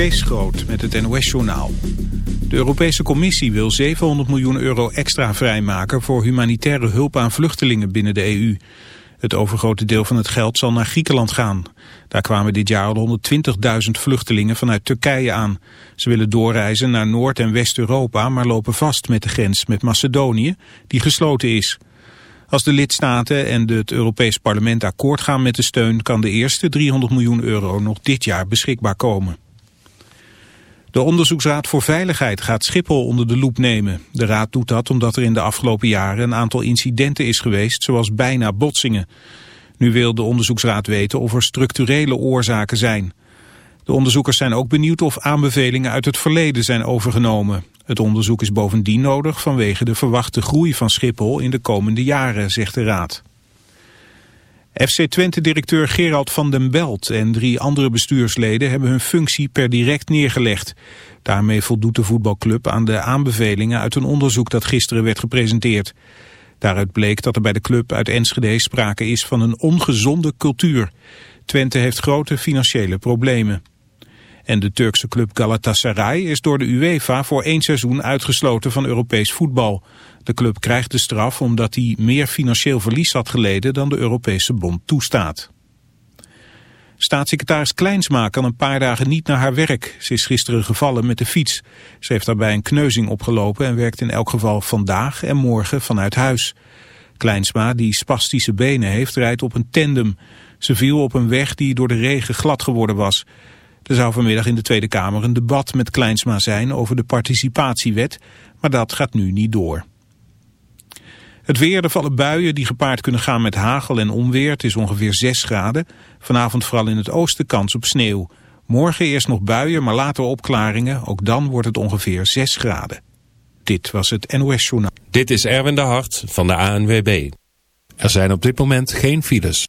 Kees Groot met het NOS-journaal. De Europese Commissie wil 700 miljoen euro extra vrijmaken... voor humanitaire hulp aan vluchtelingen binnen de EU. Het overgrote deel van het geld zal naar Griekenland gaan. Daar kwamen dit jaar al 120.000 vluchtelingen vanuit Turkije aan. Ze willen doorreizen naar Noord- en West-Europa... maar lopen vast met de grens met Macedonië, die gesloten is... Als de lidstaten en het Europees Parlement akkoord gaan met de steun... kan de eerste 300 miljoen euro nog dit jaar beschikbaar komen. De Onderzoeksraad voor Veiligheid gaat Schiphol onder de loep nemen. De raad doet dat omdat er in de afgelopen jaren een aantal incidenten is geweest, zoals bijna botsingen. Nu wil de onderzoeksraad weten of er structurele oorzaken zijn. De onderzoekers zijn ook benieuwd of aanbevelingen uit het verleden zijn overgenomen. Het onderzoek is bovendien nodig vanwege de verwachte groei van Schiphol in de komende jaren, zegt de Raad. FC Twente-directeur Gerald van den Belt en drie andere bestuursleden hebben hun functie per direct neergelegd. Daarmee voldoet de voetbalclub aan de aanbevelingen uit een onderzoek dat gisteren werd gepresenteerd. Daaruit bleek dat er bij de club uit Enschede sprake is van een ongezonde cultuur. Twente heeft grote financiële problemen. En de Turkse club Galatasaray is door de UEFA voor één seizoen uitgesloten van Europees voetbal. De club krijgt de straf omdat hij meer financieel verlies had geleden dan de Europese bond toestaat. Staatssecretaris Kleinsma kan een paar dagen niet naar haar werk. Ze is gisteren gevallen met de fiets. Ze heeft daarbij een kneuzing opgelopen en werkt in elk geval vandaag en morgen vanuit huis. Kleinsma, die spastische benen heeft, rijdt op een tandem. Ze viel op een weg die door de regen glad geworden was. Er zou vanmiddag in de Tweede Kamer een debat met Kleinsma zijn over de participatiewet, maar dat gaat nu niet door. Het weer, er vallen buien die gepaard kunnen gaan met hagel en onweer. Het is ongeveer 6 graden. Vanavond vooral in het oosten kans op sneeuw. Morgen eerst nog buien, maar later opklaringen. Ook dan wordt het ongeveer 6 graden. Dit was het NOS Journaal. Dit is Erwin de Hart van de ANWB. Er zijn op dit moment geen files.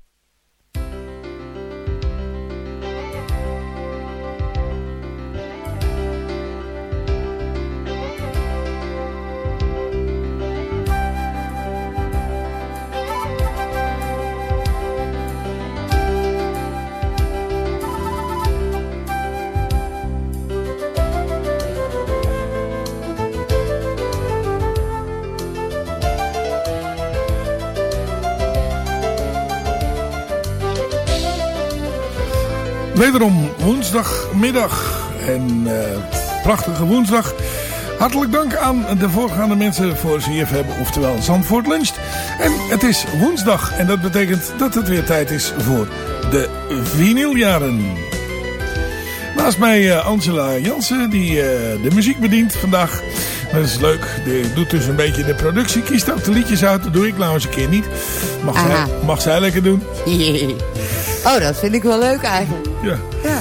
Wederom woensdagmiddag en uh, prachtige woensdag. Hartelijk dank aan de voorgaande mensen voor CFM, oftewel Zandvoort Luncht. En het is woensdag en dat betekent dat het weer tijd is voor de vinyljaren. Naast mij uh, Angela Jansen die uh, de muziek bedient vandaag. Dat is leuk. Die doet dus een beetje de productie. Kiest ook de liedjes uit. Dat doe ik nou eens een keer niet. Mag, zij, mag zij lekker doen. Oh, dat vind ik wel leuk eigenlijk. Ja. ja.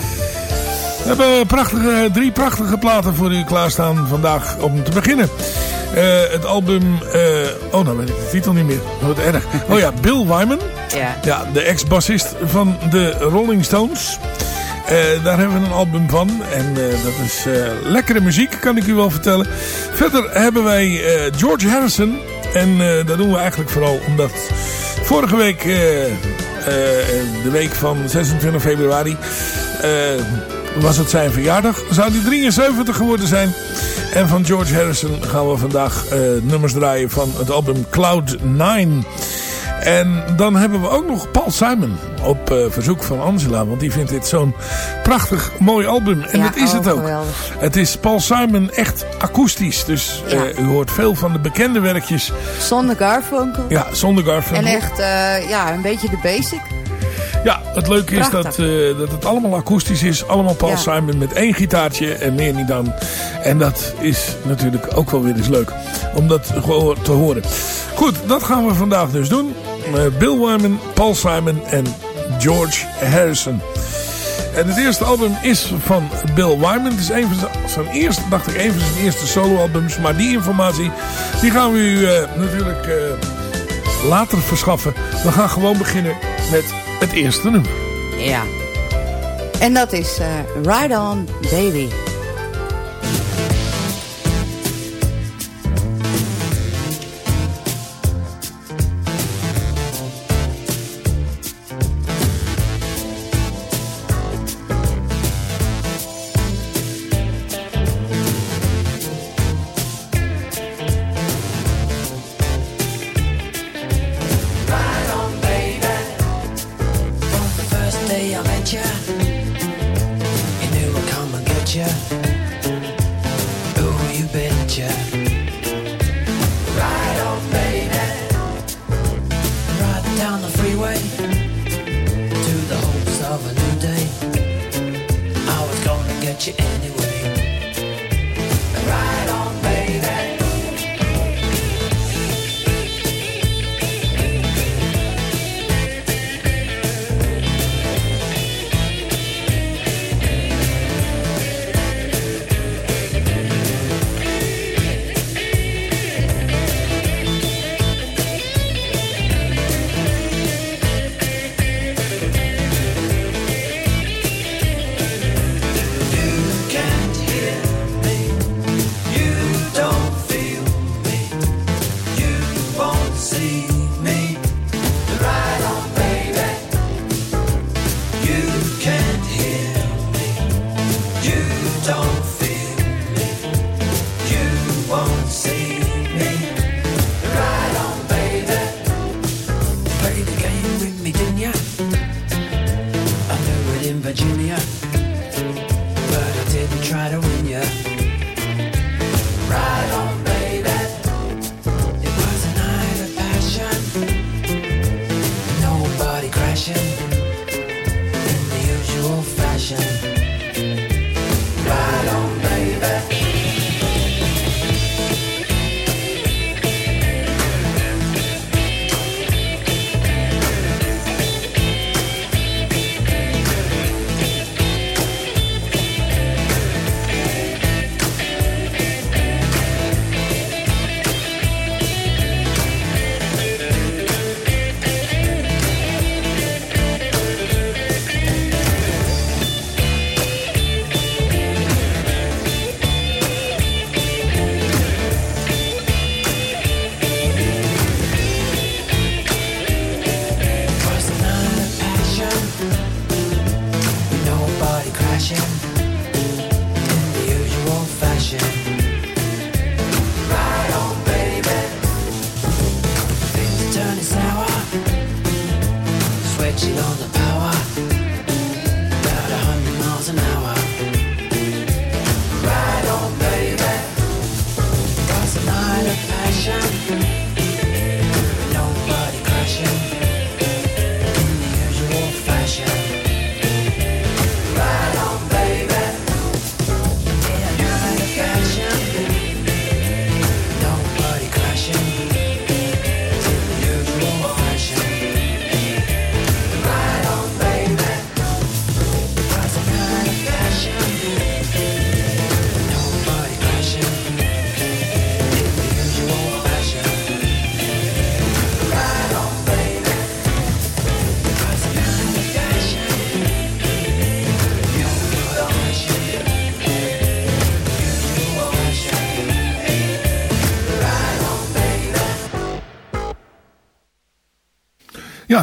We hebben prachtige, drie prachtige platen voor u klaarstaan vandaag om te beginnen. Uh, het album... Uh, oh, nou weet ik de titel niet meer. Wat erg. Oh ja, Bill Wyman. Ja. ja de ex-bassist van de Rolling Stones. Uh, daar hebben we een album van. En dat is lekkere muziek, kan ik u wel vertellen. Verder hebben wij George Harrison. En dat doen we eigenlijk vooral omdat vorige week... Uh, de week van 26 februari uh, was het zijn verjaardag. Zou hij 73 geworden zijn. En van George Harrison gaan we vandaag uh, nummers draaien van het album Cloud 9. En dan hebben we ook nog Paul Simon op uh, verzoek van Angela. Want die vindt dit zo'n prachtig mooi album. En Ja, dat is oh, het ook. geweldig. Het is Paul Simon echt akoestisch. Dus Ja. eh, u hoort veel van de bekende werkjes. Zonder Garfunkel. Ja, zonder Garfunkel. En echt, eh, ja, een beetje de basic. Ja, het leuke is dat, eh, dat het allemaal akoestisch is. Allemaal Paul Ja. Simon met één gitaartje en meer niet dan. En dat is natuurlijk ook wel weer eens leuk om dat gewoon te horen. Goed, dat gaan we vandaag dus doen. Eh, Bill Wyman, Paul Simon en George Harrison. En het eerste album is van Bill Wyman. Het is een van zijn- eerste, dacht ik, een van zijn eerste soloalbums. Maar die informatie, die gaan we u eh, natuurlijk eh, later verschaffen. We gaan gewoon beginnen met het eerste nummer. Ja. En dat is Ride On Baby.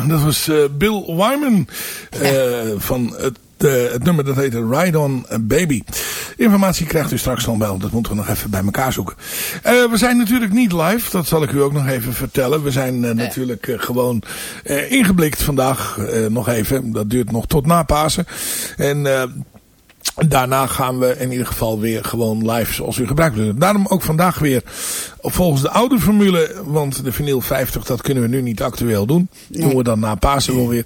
Ja, dat was eh, Bill Wyman. eh, van het de, het nummer dat heet Ride On Baby. Informatie krijgt u straks dan wel. Dat moeten we nog even bij elkaar zoeken. Eh, we zijn natuurlijk niet live. Dat zal ik u ook nog even vertellen. We zijn eh, natuurlijk eh, gewoon eh, ingeblikt vandaag. eh, nog even. Dat duurt nog tot na Pasen. En... eh, Daarna gaan we in ieder geval weer gewoon live zoals u gebruikt. Daarom ook vandaag weer volgens de oude formule. Want de vinyl 50 dat kunnen we nu niet actueel doen. Doen we dan na Pasen wel weer.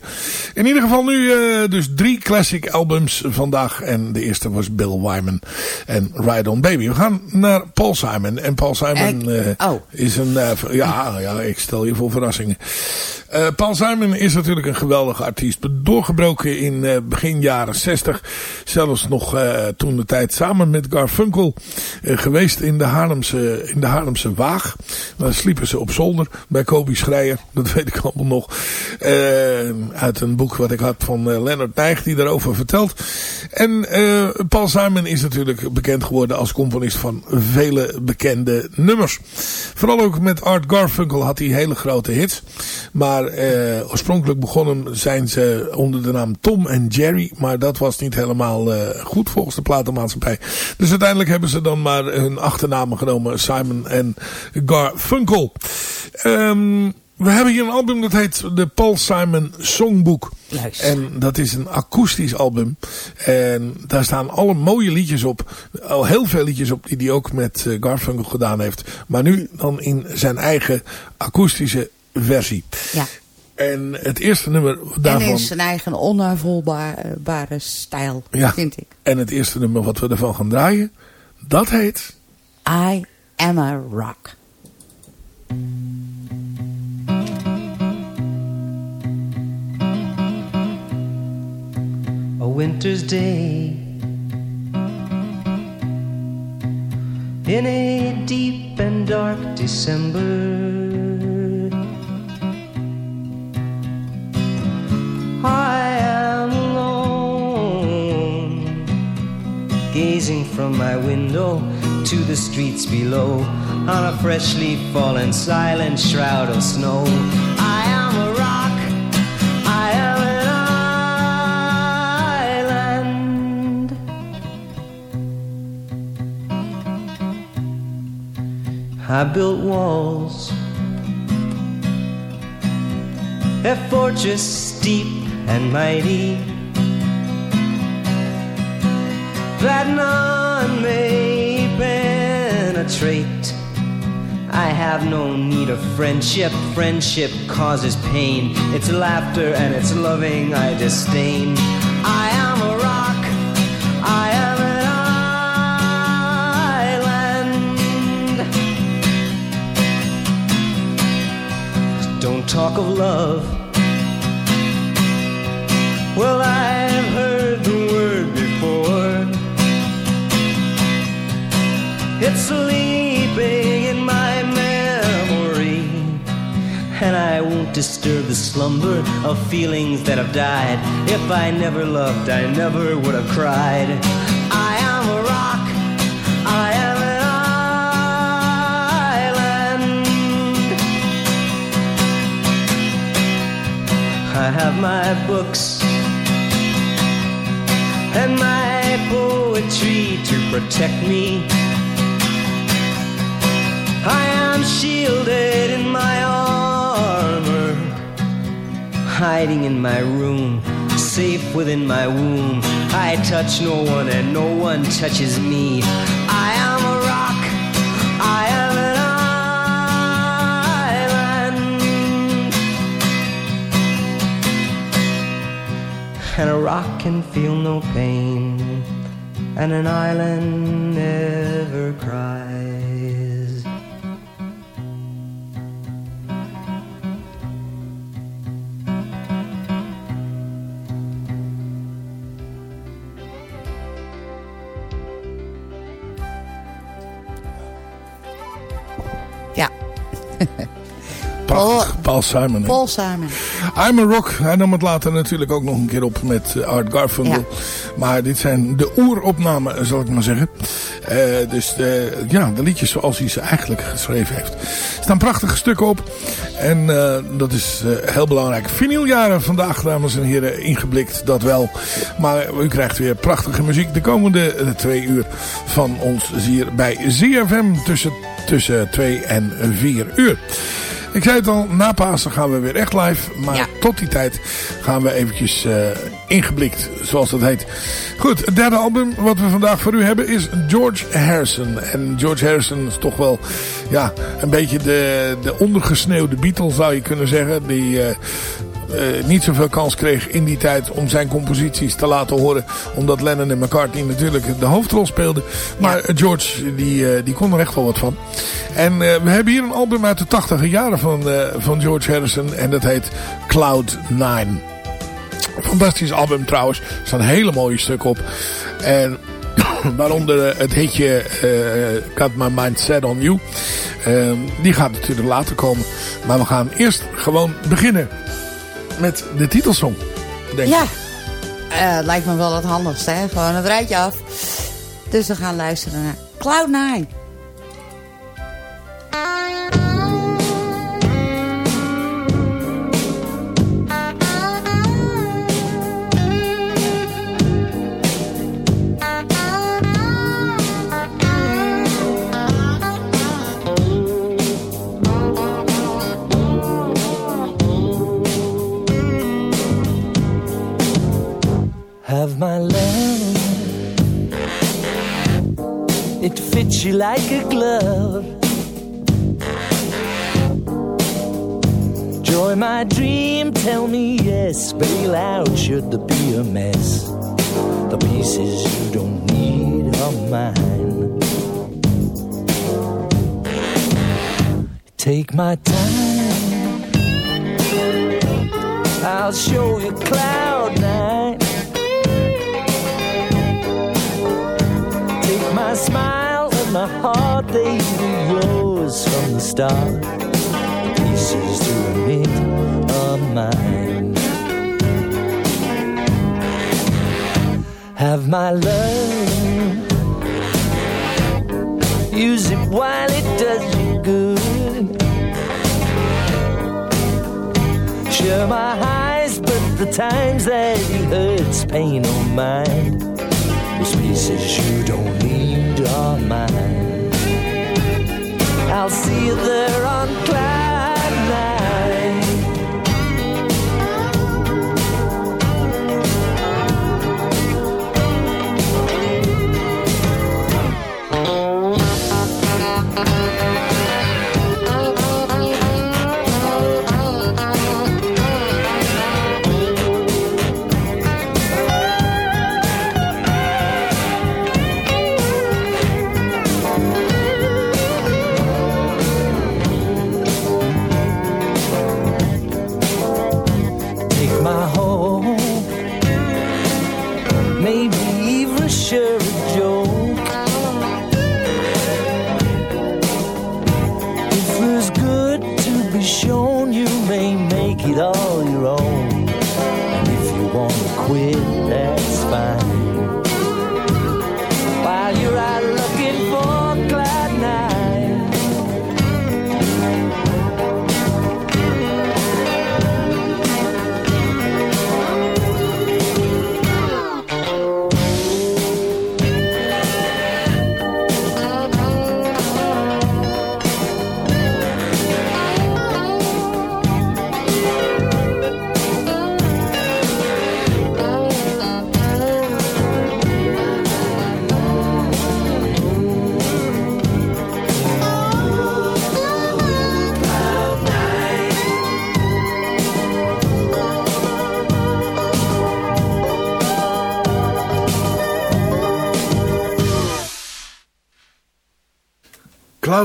In ieder geval nu eh, dus drie classic albums vandaag. En de eerste was Bill Wyman en Ride On Baby. We gaan naar Paul Simon. En Paul Simon eh, oh. is een... eh, ja, ja, ik stel je voor verrassingen. Paul Simon is natuurlijk een geweldige artiest. Doorgebroken in begin jaren 60. Zelfs nog toen de tijd samen met Garfunkel geweest in de Haarlemse, in de Haarlemse Waag. Daar sliepen ze op zolder bij Kobi Schreier. Dat weet ik allemaal nog. Eh, uit een boek wat ik had van eh, Leonard Nijg die daarover vertelt. En eh, Paul Simon is natuurlijk bekend geworden als componist van vele bekende nummers. Vooral ook met Art Garfunkel had hij hele grote hits. Maar oorspronkelijk begonnen zijn ze onder de naam Tom en Jerry. Maar dat was niet helemaal goed volgens de platenmaatschappij. Dus uiteindelijk hebben ze dan maar hun achternamen genomen. Simon en Garfunkel. Ehm, we hebben hier een album dat heet de Paul Simon Songbook. Juist. En dat is een akoestisch album. En daar staan alle mooie liedjes op. Al heel veel liedjes op die hij ook met eh, Garfunkel gedaan heeft. Maar nu dan in zijn eigen akoestische versie. Ja. En het eerste nummer En daarvan... in zijn eigen onuitvoelbare stijl, Ja. vind ik. En het eerste nummer wat we ervan gaan draaien. Dat heet... I am a rock. a winter's day in a deep and dark December. I am alone, gazing from my window to the streets below on a freshly fallen silent shroud of snow. I am a rock. I am an island. I built walls, a fortress steep and mighty, that none may penetrate. I have no need of friendship. Friendship causes pain. It's laughter and it's loving I disdain. I am a rock. I am an island. Don't talk of love. Disturb the slumber of feelings that have died. If I never loved, I never would have cried. I am a rock. I am an island. I have my books and my poetry to protect me. I am shielded in my armor, hiding in my room, safe within my womb. I touch no one and no one touches me. I am a rock. I am an island. And a rock can feel no pain, and an island never cries. Paul Simon. Paul Simon. I'm a Rock. Hij nam het later natuurlijk ook nog een keer op met eh, Art Garfunkel. Maar dit zijn de oeropnamen, zal ik maar zeggen. Eh, dus de, ja, de liedjes zoals hij ze eigenlijk geschreven heeft. Er staan prachtige stukken op. En eh, dat is eh, heel belangrijk. Vinyljaren vandaag, dames en heren, ingeblikt. Dat wel. Maar u krijgt weer prachtige muziek de komende eh, twee uur van ons hier bij ZFM tussen, tussen 2 en 4 uur. Ik zei het al, na Pasen gaan we weer echt live. Maar Ja. tot die tijd gaan we eventjes eh, ingeblikt, zoals dat heet. Goed, het derde album wat we vandaag voor u hebben is George Harrison. En George Harrison is toch wel ja, een beetje de, de ondergesneeuwde Beatle zou je kunnen zeggen. Die... eh, eh, niet zoveel kans kreeg in die tijd om zijn composities te laten horen. Omdat Lennon en McCartney natuurlijk de hoofdrol speelden. Maar George die, eh, die kon er echt wel wat van. En eh, we hebben hier een album uit de tachtige jaren van, van George Harrison. En dat heet Cloud 9. Fantastisch album trouwens. Er staan hele mooie stukken op. En waaronder het hitje Got My Mind Set On You. Die gaat natuurlijk later komen. Maar we gaan eerst gewoon beginnen met de titelsong. Denk Ja, ik. Eh, lijkt me wel het handigste, hè? Gewoon het rijtje af. Dus we gaan luisteren naar Cloud9. Have my love. It fits you like a glove. Joy, my dream, tell me yes. Bail out should there be a mess. The pieces you don't need are mine. Take my time. I'll show you cloud nine. My smile and my heart, they yours from the start. Pieces to a admit are mine. Have my love. Use it while it does you good. Share my highs, but the times that he hurts, pain or mine. Those pieces you don't mine. I'll see you there on cloud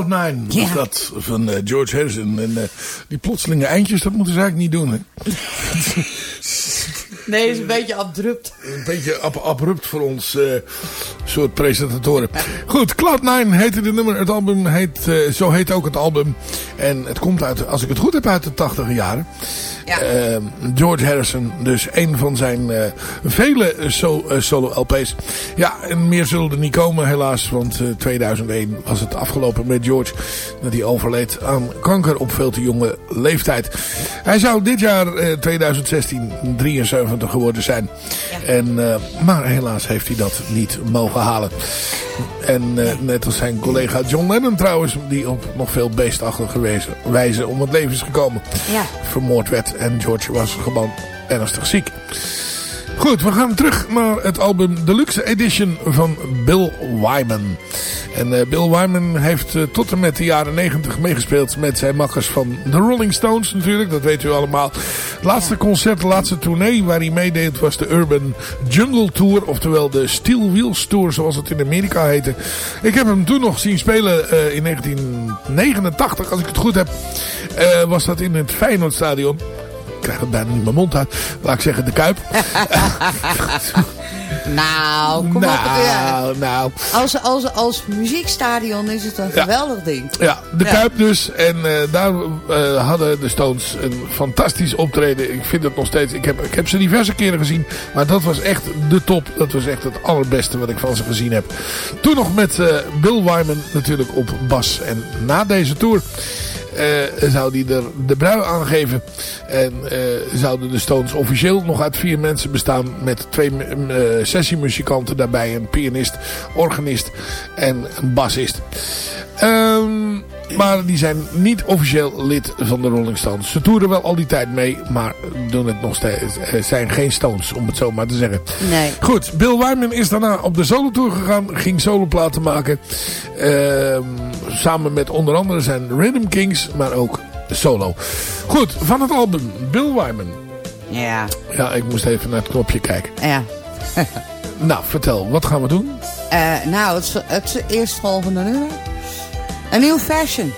Cloud9 was Ja. dat van eh, George Harrison. En eh, die plotselinge eindjes, dat moeten ze eigenlijk niet doen. Hè? Nee, is een beetje abrupt. Een beetje ab- abrupt voor ons eh, soort presentatoren. Goed, Cloud9 heette de nummer. Het album heet, eh, zo heet ook het album. En het komt uit, als ik het goed heb, uit de 80 jaren. Ja. Eh, George Harrison, dus een van zijn eh, vele so- eh, solo-LP's. Ja, en meer zullen er niet komen helaas, want eh, 2001 was het afgelopen met George. Dat hij overleed aan kanker op veel te jonge leeftijd. Hij zou dit jaar, eh, 2016, 73 geworden zijn. En, eh, maar helaas heeft hij dat niet mogen halen. En eh, net als zijn collega John Lennon trouwens, die op nog veel beestachtige wijze, wijze om het leven is gekomen. Ja. Vermoord werd en George was gewoon ernstig ziek. Goed, we gaan terug naar het album Deluxe Edition van Bill Wyman. En eh, Bill Wyman heeft eh, tot en met de jaren 90 meegespeeld met zijn makkers van de Rolling Stones natuurlijk. Dat weet u allemaal. Het laatste concert, de laatste tournee waar hij meedeed was de Urban Jungle Tour. Oftewel de Steel Wheels Tour zoals het in Amerika heette. Ik heb hem toen nog zien spelen eh, in 1989 als ik het goed heb. Was dat in het Feyenoordstadion. Ik krijg het bijna niet mijn mond uit. Laat ik zeggen de Kuip. Nou, kom op. het- ja. nou, nou. Als, als, als muziekstadion is het een Ja. geweldig ding. Ja, de Ja. Kuip dus. En eh, daar eh, hadden de Stones een fantastisch optreden. Ik vind het nog steeds... Ik heb, ik heb ze diverse keren gezien. Maar dat was echt de top. Dat was echt het allerbeste wat ik van ze gezien heb. Toen nog met eh, Bill Wyman natuurlijk op bas. En na deze tour... eh, zou die er de brui aangeven. En zouden de Stones officieel nog uit vier mensen bestaan. Met twee eh, sessiemuzikanten daarbij. Een pianist, organist en een bassist. Ehm, maar die zijn niet officieel lid van de Rolling Stones. Ze toeren wel al die tijd mee, maar doen het nog steeds. eh, zijn geen Stones, om het zo maar te zeggen. Nee. Goed, Bill Wyman is daarna op de solo-tour gegaan. Ging soloplaten maken. Ehm, samen met onder andere zijn Rhythm Kings, maar ook solo. Goed, van het album Bill Wyman. Ja. Ja, ik moest even naar het knopje kijken. Ja. Nou, vertel, wat gaan we doen? Eh, nou, het, het eerstvolgende nummer. Een nieuw fashion.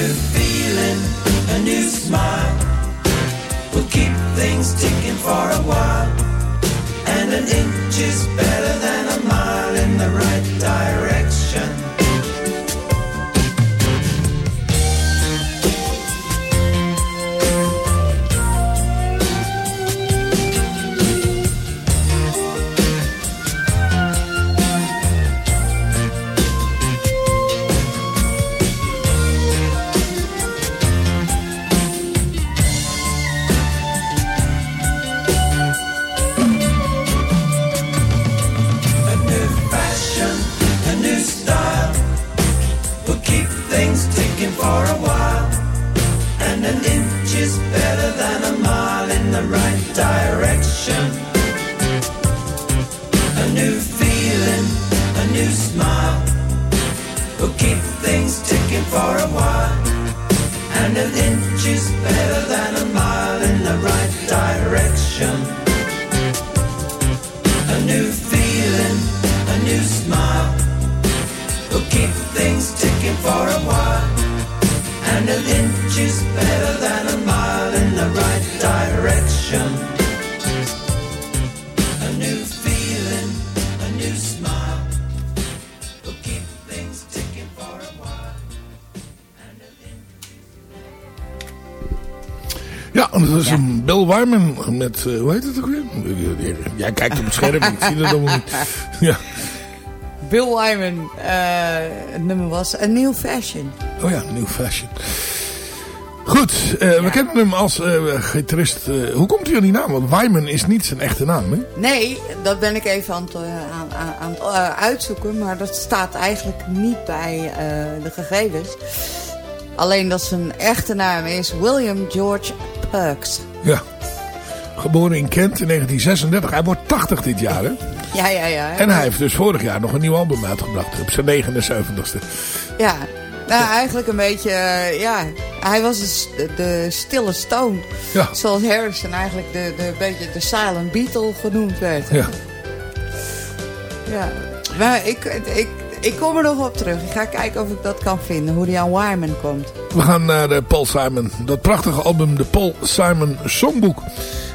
new feeling, a new smile. We'll keep things ticking for a while. And an inch is better than a mile in the right direction. Wyman met, eh, hoe heet het ook weer? Jij kijkt op het scherm, ik zie het allemaal niet. Ja. Bill Wyman, eh, het nummer was A New Fashion. Oh ja, New Fashion. Goed, eh, we kennen hem als eh, gitarist. hoe komt hij aan die naam? Want Wyman is niet zijn echte naam, hè? Nee, dat ben ik even aan het, aan, aan, het uitzoeken. Maar dat staat eigenlijk niet bij eh, de gegevens. Alleen dat zijn echte naam is William George Perks. Ja. Geboren in Kent in 1936. Hij wordt 80 dit jaar, hè? Ja, ja, ja. En hij heeft dus vorig jaar nog een nieuw album uitgebracht. Op zijn 79ste. Ja, nou eigenlijk een beetje, eh, ja. Hij was de, stille stone. Ja. Zoals Harrison eigenlijk de, de, beetje de silent Beatle genoemd werd. Ja. Ja. Maar ik, ik, ik kom er nog op terug. Ik ga kijken of ik dat kan vinden. Hoe die aan Wyman komt. We gaan naar de Paul Simon. Dat prachtige album, de Paul Simon Songbook.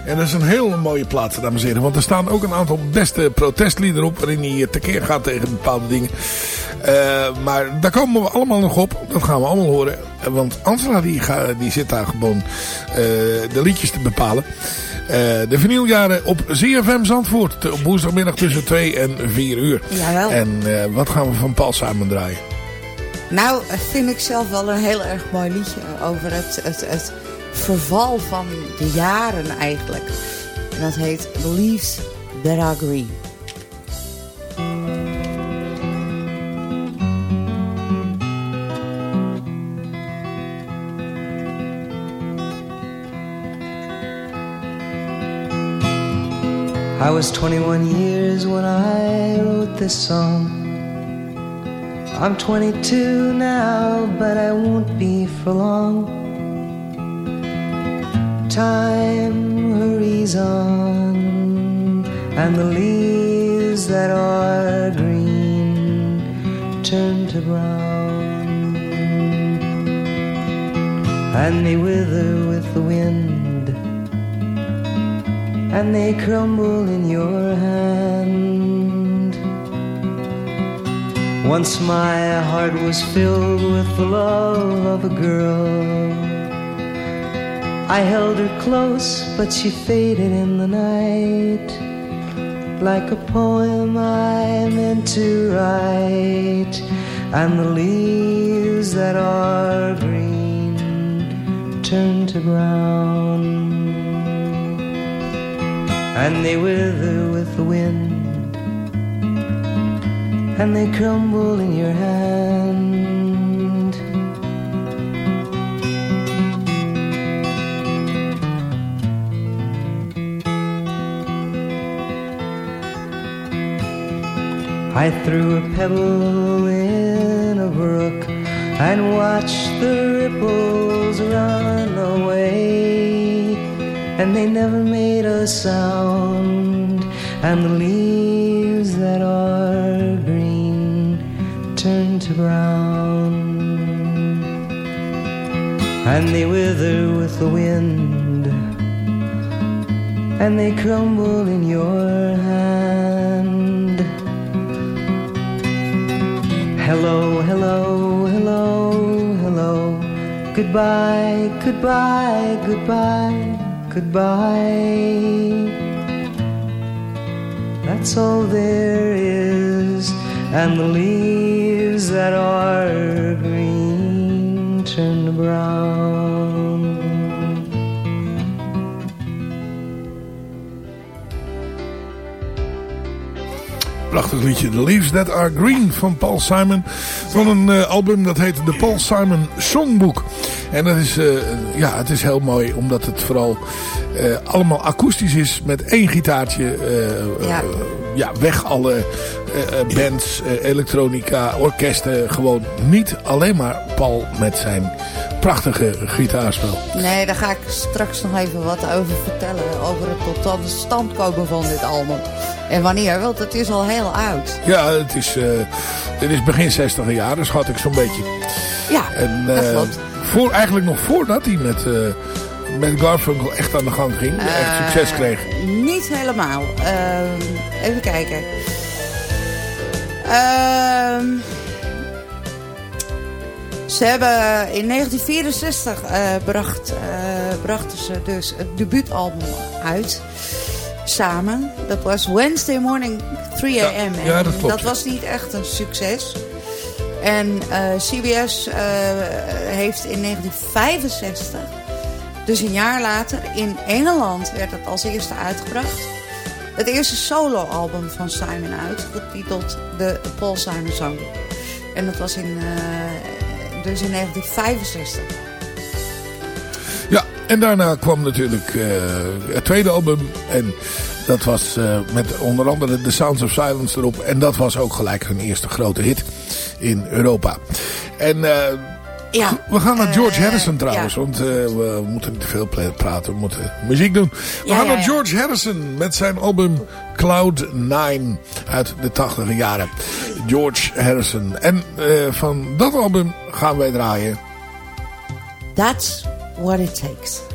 En dat is een hele mooie plaat, dames en heren. Want er staan ook een aantal beste protestliederen op... waarin hij tekeer gaat tegen bepaalde dingen. Eh, maar daar komen we allemaal nog op. Dat gaan we allemaal horen. Eh, Want Angela die, die zit daar gewoon eh, de liedjes te bepalen. Eh, de vinyljaren op ZFM Zandvoort. Op woensdagmiddag tussen 2 en 4 uur. Jawel. En eh, wat gaan we van Paul Simon draaien? Nou, vind ik zelf wel een heel erg mooi liedje. Over het, het, het verval van de jaren eigenlijk. En dat heet Leaves That Are Green. I was 21 years when I wrote this song. I'm 22 now, but I won't be for long. Time hurries on, and the leaves that are green turn to brown, and they wither with the wind and they crumble in your hand. Once my heart was filled with the love of a girl. I held her close, but she faded in the night. Like a poem I meant to write, and the leaves that are green turn to brown and they wither with the wind, and they crumble in your hand. I threw a pebble in a brook and watched the ripples run away and they never made a sound. And the leaves that are green turn to brown, and they wither with the wind, and they crumble in your hand. Hello, hello, hello, hello. Goodbye, goodbye, goodbye, goodbye. That's all there is, and the leaves that are green turn brown. Prachtig liedje. The Leaves That Are Green van Paul Simon. Van een eh, album dat heet The Paul Simon Songbook. En dat is, eh, ja, het is heel mooi omdat het vooral eh, allemaal akoestisch is. Met één gitaartje. Ja. ja, weg alle bands, elektronica, orkesten. Gewoon niet alleen maar Paul met zijn prachtige gitaarspel. Nee, daar ga ik straks nog even wat over vertellen. Over het tot stand komen van dit album. En wanneer, want het is al heel oud. Ja, het is, eh, het is begin 60 jaar, schat ik zo'n beetje. Ja, En dat eh, klopt. voor, eigenlijk nog voordat hij met, eh, met Garfunkel echt aan de gang ging. echt succes kreeg. Niet helemaal. Even kijken. Ehm, ze hebben in 1964 eh, bracht, brachten ze dus het debuutalbum uit. Samen. Dat was Wednesday Morning 3 a.m. Ja, En ja, dat was niet echt een succes. En eh, CBS eh, heeft in 1965 dus een jaar later in Engeland werd het als eerste uitgebracht. Het eerste soloalbum van Simon uit, getiteld de Paul Simon Song. En dat was in, eh, dus in 1965. En daarna kwam natuurlijk eh, het tweede album. En dat was eh, met onder andere The Sounds of Silence erop. En dat was ook gelijk hun eerste grote hit in Europa. En eh, Ja. we gaan naar George Harrison trouwens. ja. Want we moeten niet te veel praten. We moeten muziek doen. We Ja, gaan naar. George Harrison met zijn album Cloud 9 uit de tachtige jaren. George Harrison. En van dat album gaan wij draaien. That's what it takes.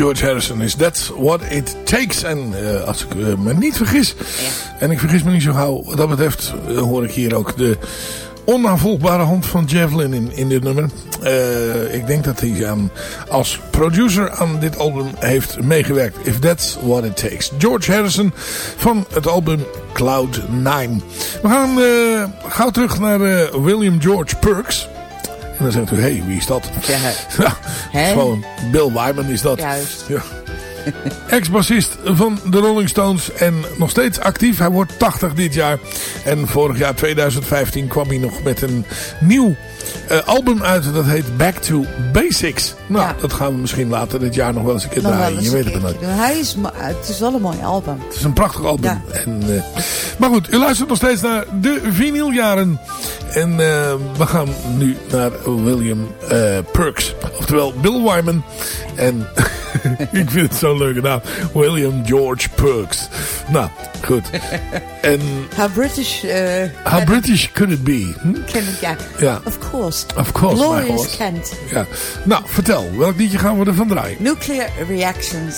George Harrison is That's What It Takes. En eh, als ik eh, me niet vergis, en ik vergis me niet zo gauw, wat dat betreft eh, hoor ik hier ook de onnavolgbare hand van Javelin in, in dit nummer. Ik denk dat hij aan, als producer aan dit album heeft meegewerkt. If That's What It Takes. George Harrison van het album Cloud 9. We gaan gauw terug naar William George Perks. En dan zegt u, hé, hey, wie is dat? Ja. Ja, gewoon Bill Wyman is dat. Juist. Ja. Ex-bassist van de Rolling Stones en nog steeds actief. Hij wordt 80 dit jaar. En vorig jaar 2015 kwam hij nog met een nieuw eh, album uit. Dat heet Back to Basics. Nou, Ja. dat gaan we misschien later dit jaar nog wel eens een keer Nog wel draaien. Je weet het nooit. doen. Hij is, het is wel een mooi album. Het is een prachtig album. Ja. En, eh, maar goed, u luistert nog steeds naar de vinyljaren. En eh, we gaan nu naar William Perks. Oftewel Bill Wyman. En ik vind het zo'n leuke naam. William George Perks. Nou, goed. En How British eh, how British could it be? Hm? ken ik, ja. Ja. Of course. Of course, my Glorious. Kent. Ja. Nou, vertel. Welk liedje gaan we ervan draaien? Nuclear Reactions.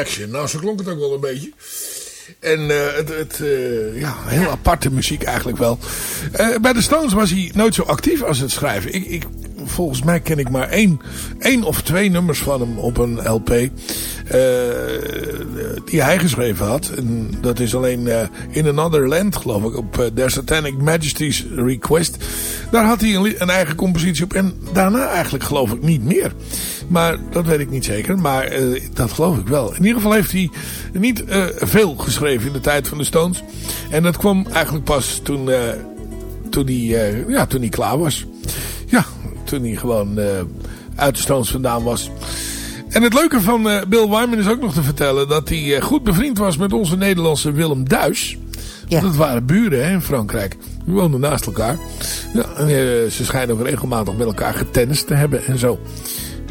Reaction. Nou, zo klonk het ook wel een beetje. En eh, het, het eh, ja, heel aparte muziek eigenlijk wel. Eh, bij de Stones was hij nooit zo actief als het schrijven. Ik, ik, volgens mij ken ik maar één, één of twee nummers van hem op een LP. die hij geschreven had. En dat is alleen In Another Land geloof ik. Op Their Satanic Majesty's Request. Daar had hij een, een eigen compositie op. En daarna eigenlijk geloof ik niet meer. Maar dat weet ik niet zeker. Maar eh, dat geloof ik wel. In ieder geval heeft hij niet eh, veel geschreven in de tijd van de Stones. En dat kwam eigenlijk pas toen, eh, toen, hij, ja, toen hij klaar was. Ja, toen hij gewoon uit de Stones vandaan was. En het leuke van Bill Wyman is ook nog te vertellen... dat hij goed bevriend was met onze Nederlandse Willem Duis. Ja. Dat waren buren hè, in Frankrijk. Die woonden naast elkaar. Ja, en, ze schijnen ook regelmatig met elkaar getennist te hebben en zo.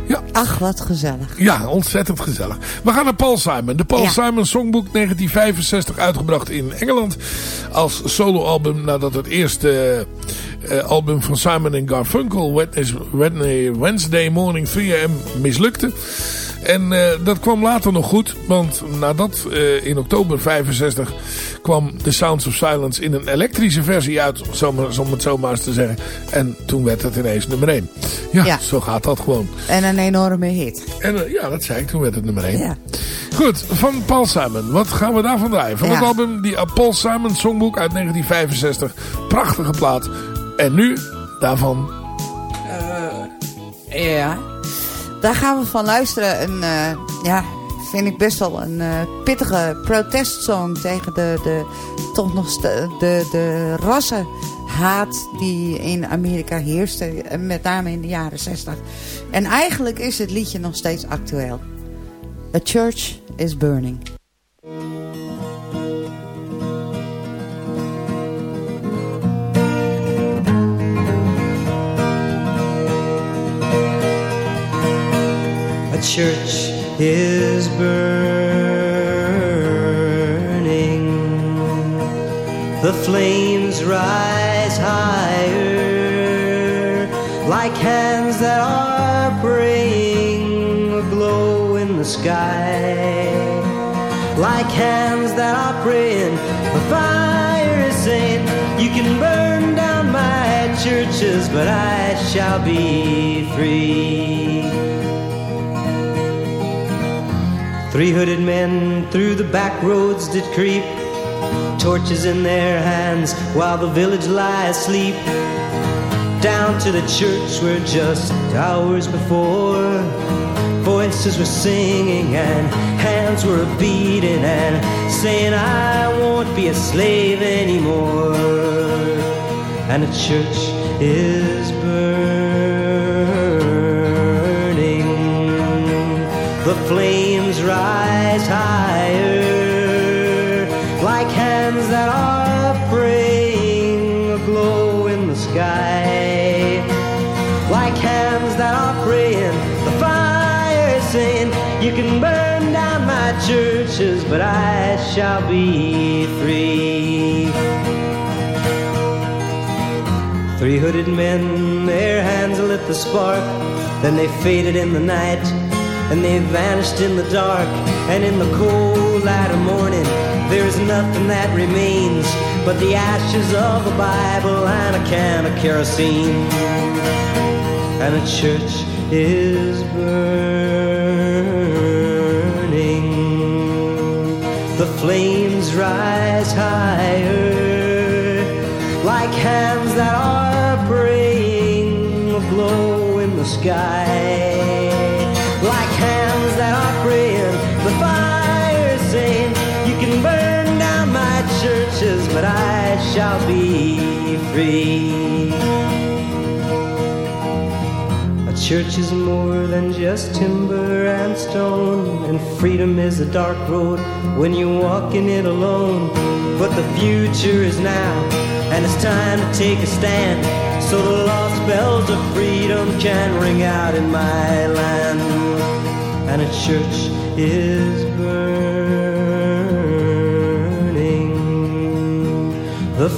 Ja, Ach, wat gezellig. ja, ontzettend gezellig. We gaan naar Paul Simon. De Paul Ja. Simon Songbook 1965 uitgebracht in Engeland. Als soloalbum nadat het eerste eh, album van Simon en Garfunkel Wednesday, Wednesday Morning 3am mislukte. En eh, dat kwam later nog goed, want nadat eh, in oktober 65 kwam The Sounds of Silence in een elektrische versie uit, zomaar, om het zo maar eens te zeggen. En toen werd het ineens nummer 1. Ja, Ja. zo gaat dat gewoon. En een enorme hit. En eh, ja, dat zei ik, toen werd het nummer 1. Ja. Goed, van Paul Simon. Wat gaan we daarvan draaien? Van Ja. het album die uh, Paul Simon Songbook uit 1965. Prachtige plaat. En nu daarvan... Ja. Daar gaan we van luisteren. Een, eh, ja, vind ik best wel een eh, pittige protestsong tegen de, de, toch nog de, de rassenhaat die in Amerika heerste. En met name in de jaren 60. En eigenlijk is het liedje nog steeds actueel. A Church is Burning. Church is burning. The flames rise higher, like hands that are praying, a glow in the sky. Like hands that are praying, the fire is saying, You can burn down my churches, but I shall be free. Three hooded men through the back roads did creep, torches in their hands while the village lie asleep. Down to the church where just hours before voices were singing and hands were beating and saying, I won't be a slave anymore. And the church is burning. The flames rise higher, like hands that are praying, a glow in the sky. Like hands that are praying, the fire saying, You can burn down my churches, but I shall be free. Three hooded men, their hands lit the spark. Then they faded in the night, and they vanished in the dark. And in the cold light of morning, there is nothing that remains but the ashes of a Bible and a can of kerosene. And a church is burning. The flames rise higher, like hands that are praying, a glow in the sky. Shall be free. A church is more than just timber and stone, and freedom is a dark road when you walk in it alone. But the future is now, and it's time to take a stand, so the lost bells of freedom can ring out in my land. And a church is burning,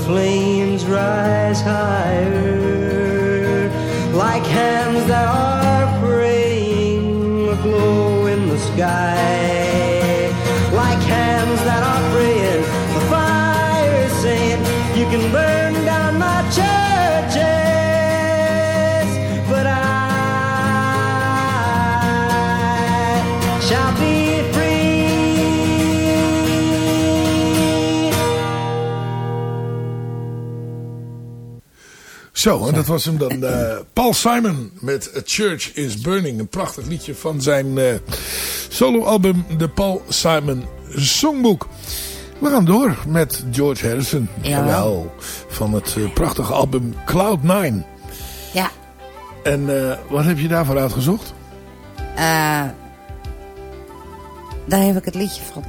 flames rise higher, like hands that are praying, A glow in the sky, like hands that are praying. The fire is saying, You can burn. Zo, en dat was hem dan. eh, Paul Simon met A Church is Burning. Een prachtig liedje van zijn eh, soloalbum The Paul Simon Songbook. We gaan door met George Harrison. Jawel, van het eh, prachtige album Cloud9. Ja, En wat heb je daarvoor uitgezocht? eh, daar heb ik het liedje van.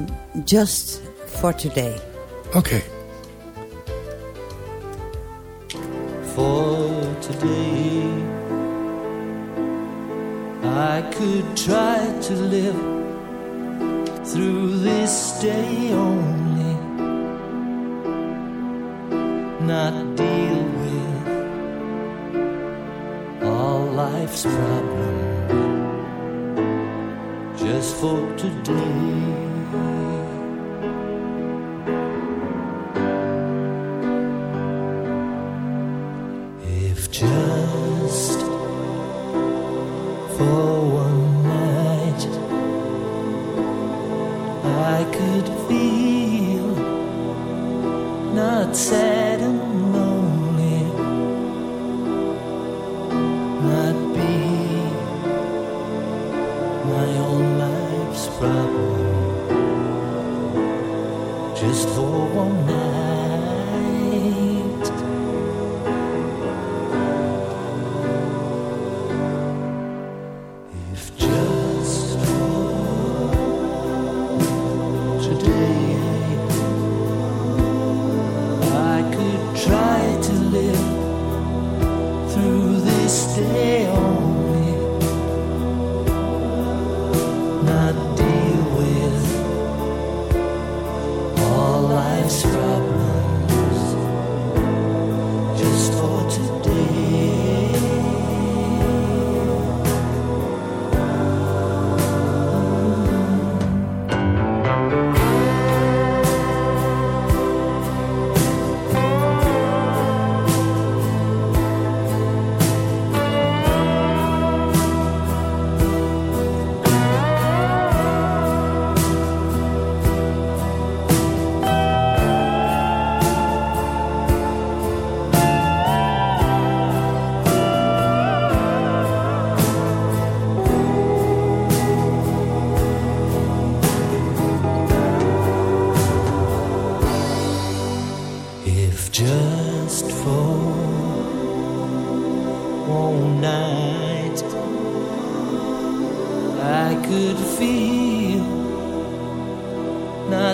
Just for Today. Oké. For today. I could try to live through this day only, not deal with all life's problems just for today.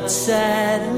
outside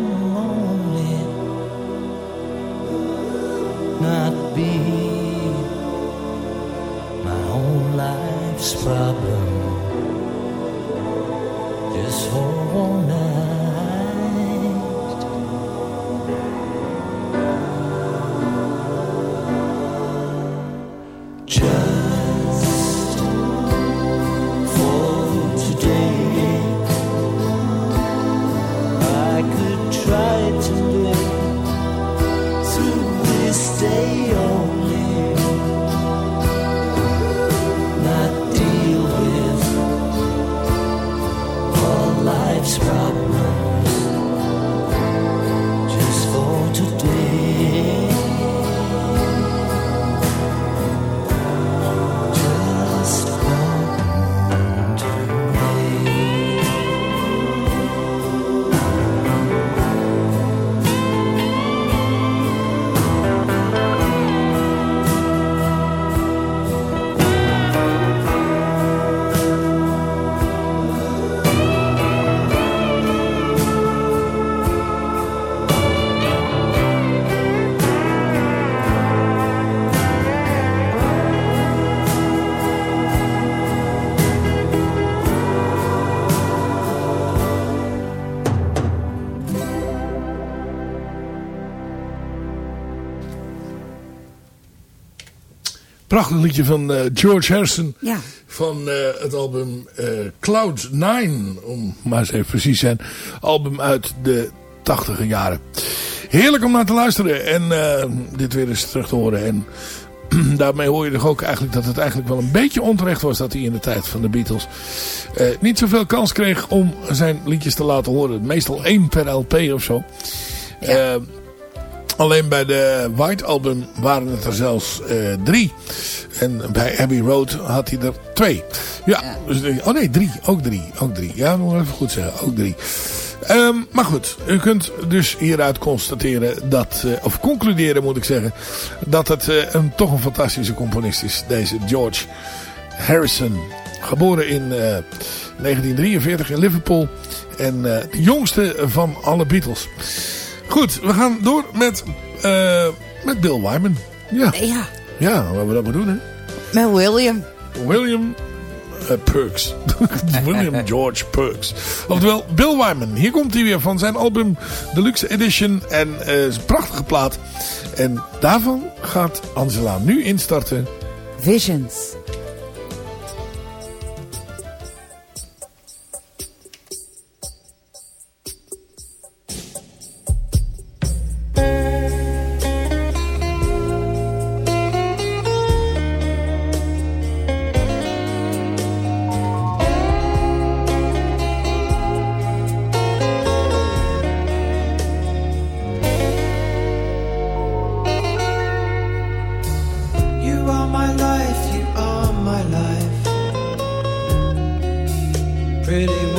Prachtig liedje van eh, George Harrison. Ja. Van eh, het album eh, Cloud 9. Om maar eens even precies te zijn. Album uit de tachtige jaren. Heerlijk om naar te luisteren en dit weer eens terug te horen. En daarmee hoor je toch ook eigenlijk dat het eigenlijk wel een beetje onterecht was dat hij in de tijd van de Beatles eh, niet zoveel kans kreeg om zijn liedjes te laten horen. Meestal één per LP of zo. Eh, alleen bij de White Album waren het er zelfs eh, drie. En bij Abbey Road had hij er twee. Ja, Ja. Dus, eh, oh nee, drie. Ook drie. Ook drie. Ja, moet ik even goed zeggen. Ook drie. Ehm, maar goed, u kunt dus hieruit constateren dat, eh, of concluderen moet ik zeggen, dat het een, toch een fantastische componist is. Deze George Harrison. Geboren in eh, 1943 in Liverpool. En de jongste van alle Beatles. Goed, we gaan door met, eh, met Bill Wyman. Ja, Ja, ja, wat we dat maar doen hè. met William. William eh, Perks. William George Perks. Oftewel Bill Wyman. Hier komt hij weer van zijn album Deluxe Edition. En eh, is een prachtige plaat. En daarvan gaat Angela nu instarten. Visions.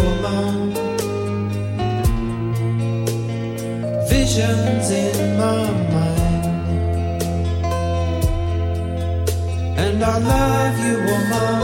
Woman. Visions in my mind. And I love you, woman.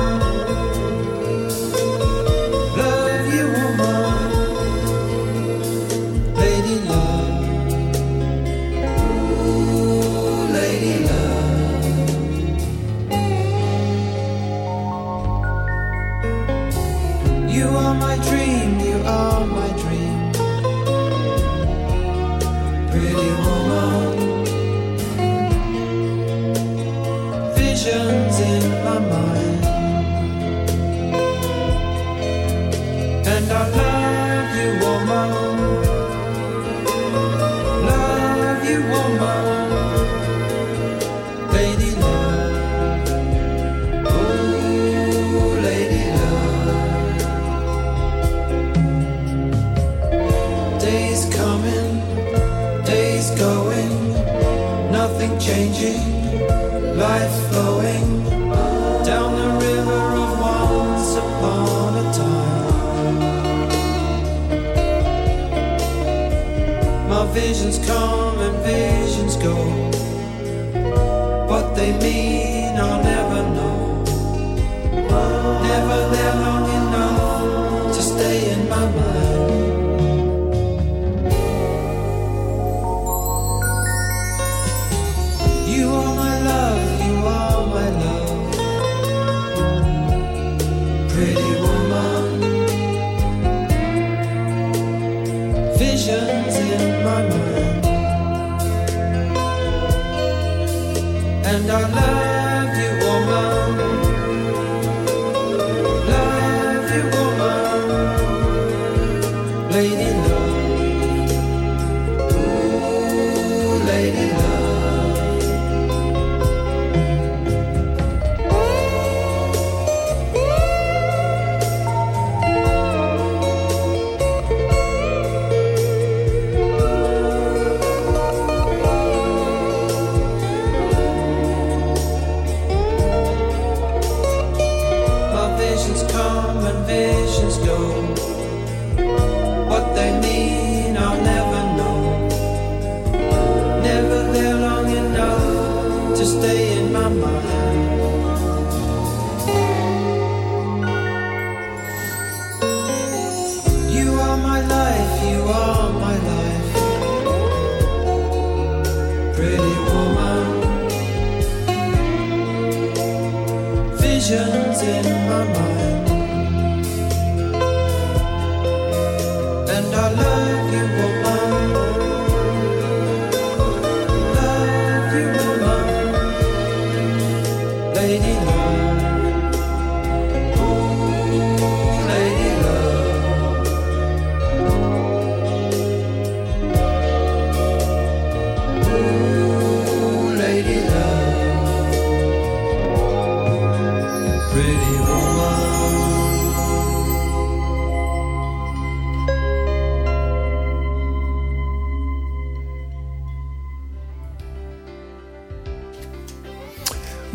And I love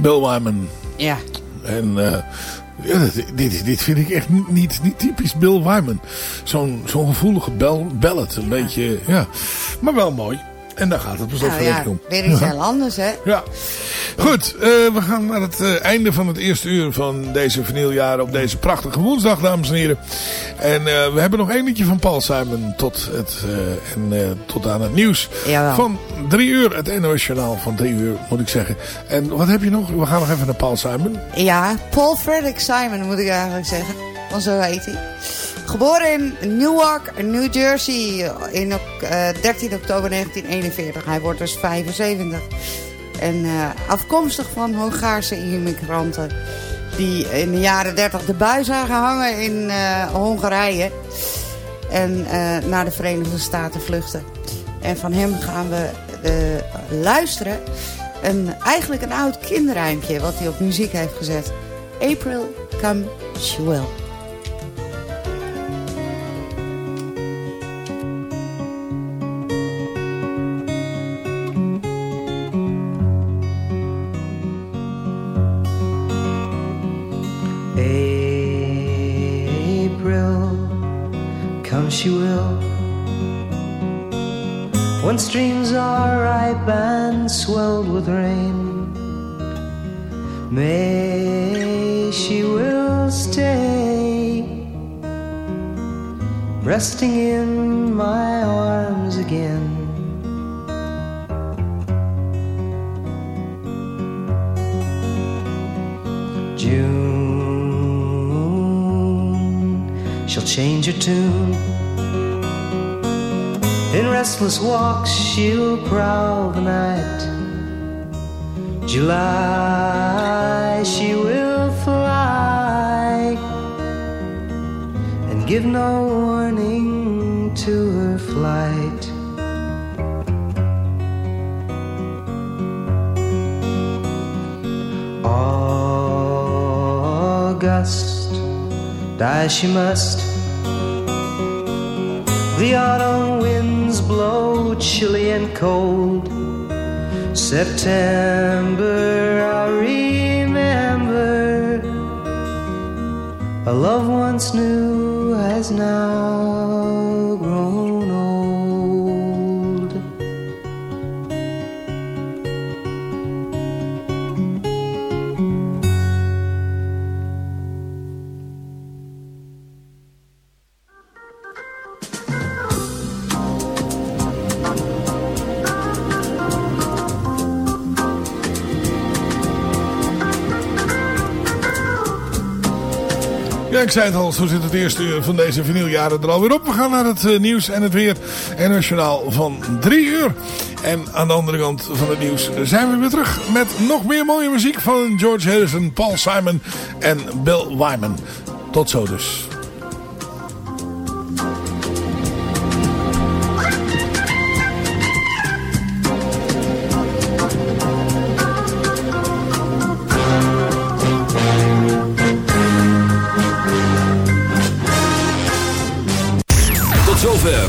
Bill Wyman. Ja. En eh, ja, dit, dit, vind ik echt niet, niet, typisch Bill Wyman. Zo'n zo'n gevoelige bel, ballad. Een beetje, ja. Maar wel mooi. En daar gaat het slot Nou ja, rekening om. weer iets heel anders, hè? Ja. Goed, eh, we gaan naar het eh, einde van het eerste uur van deze vinyljaren op deze prachtige woensdag, dames en heren. En eh, we hebben nog één liedje van Paul Simon tot, het, en, tot aan het nieuws Jawel. van drie uur. Het NOS Journaal van drie uur, moet ik zeggen. En wat heb je nog? We gaan nog even naar Paul Simon. Ja, Paul Frederick Simon moet ik eigenlijk zeggen. Want zo heet hij. Geboren in Newark, New Jersey in ok- eh, 13 oktober 1941. Hij wordt dus 75. En eh, afkomstig van Hongaarse immigranten. Die in de jaren 30 de bui zagen hangen in eh, Hongarije. En eh, naar de Verenigde Staten vluchten. En van hem gaan we luisteren. Een, eigenlijk een oud kinderrijmpje wat hij op muziek heeft gezet. April come she will. Swelled with rain, May she will stay, resting in my arms again. June, she'll change her tune. In restless walks, she'll prowl the night. July, she will fly and give no warning to her flight. August, die she must. The autumn winds blow chilly and cold. September, I remember. A love once new has now ik zei het al, zo zit het eerste uur van deze vinyljaren er alweer op. We gaan naar het eh, nieuws en het weer. En een journaal van drie uur. En aan de andere kant van het nieuws zijn we weer terug met nog meer mooie muziek van George Harrison, Paul Simon en Bill Wyman. Tot zo dus.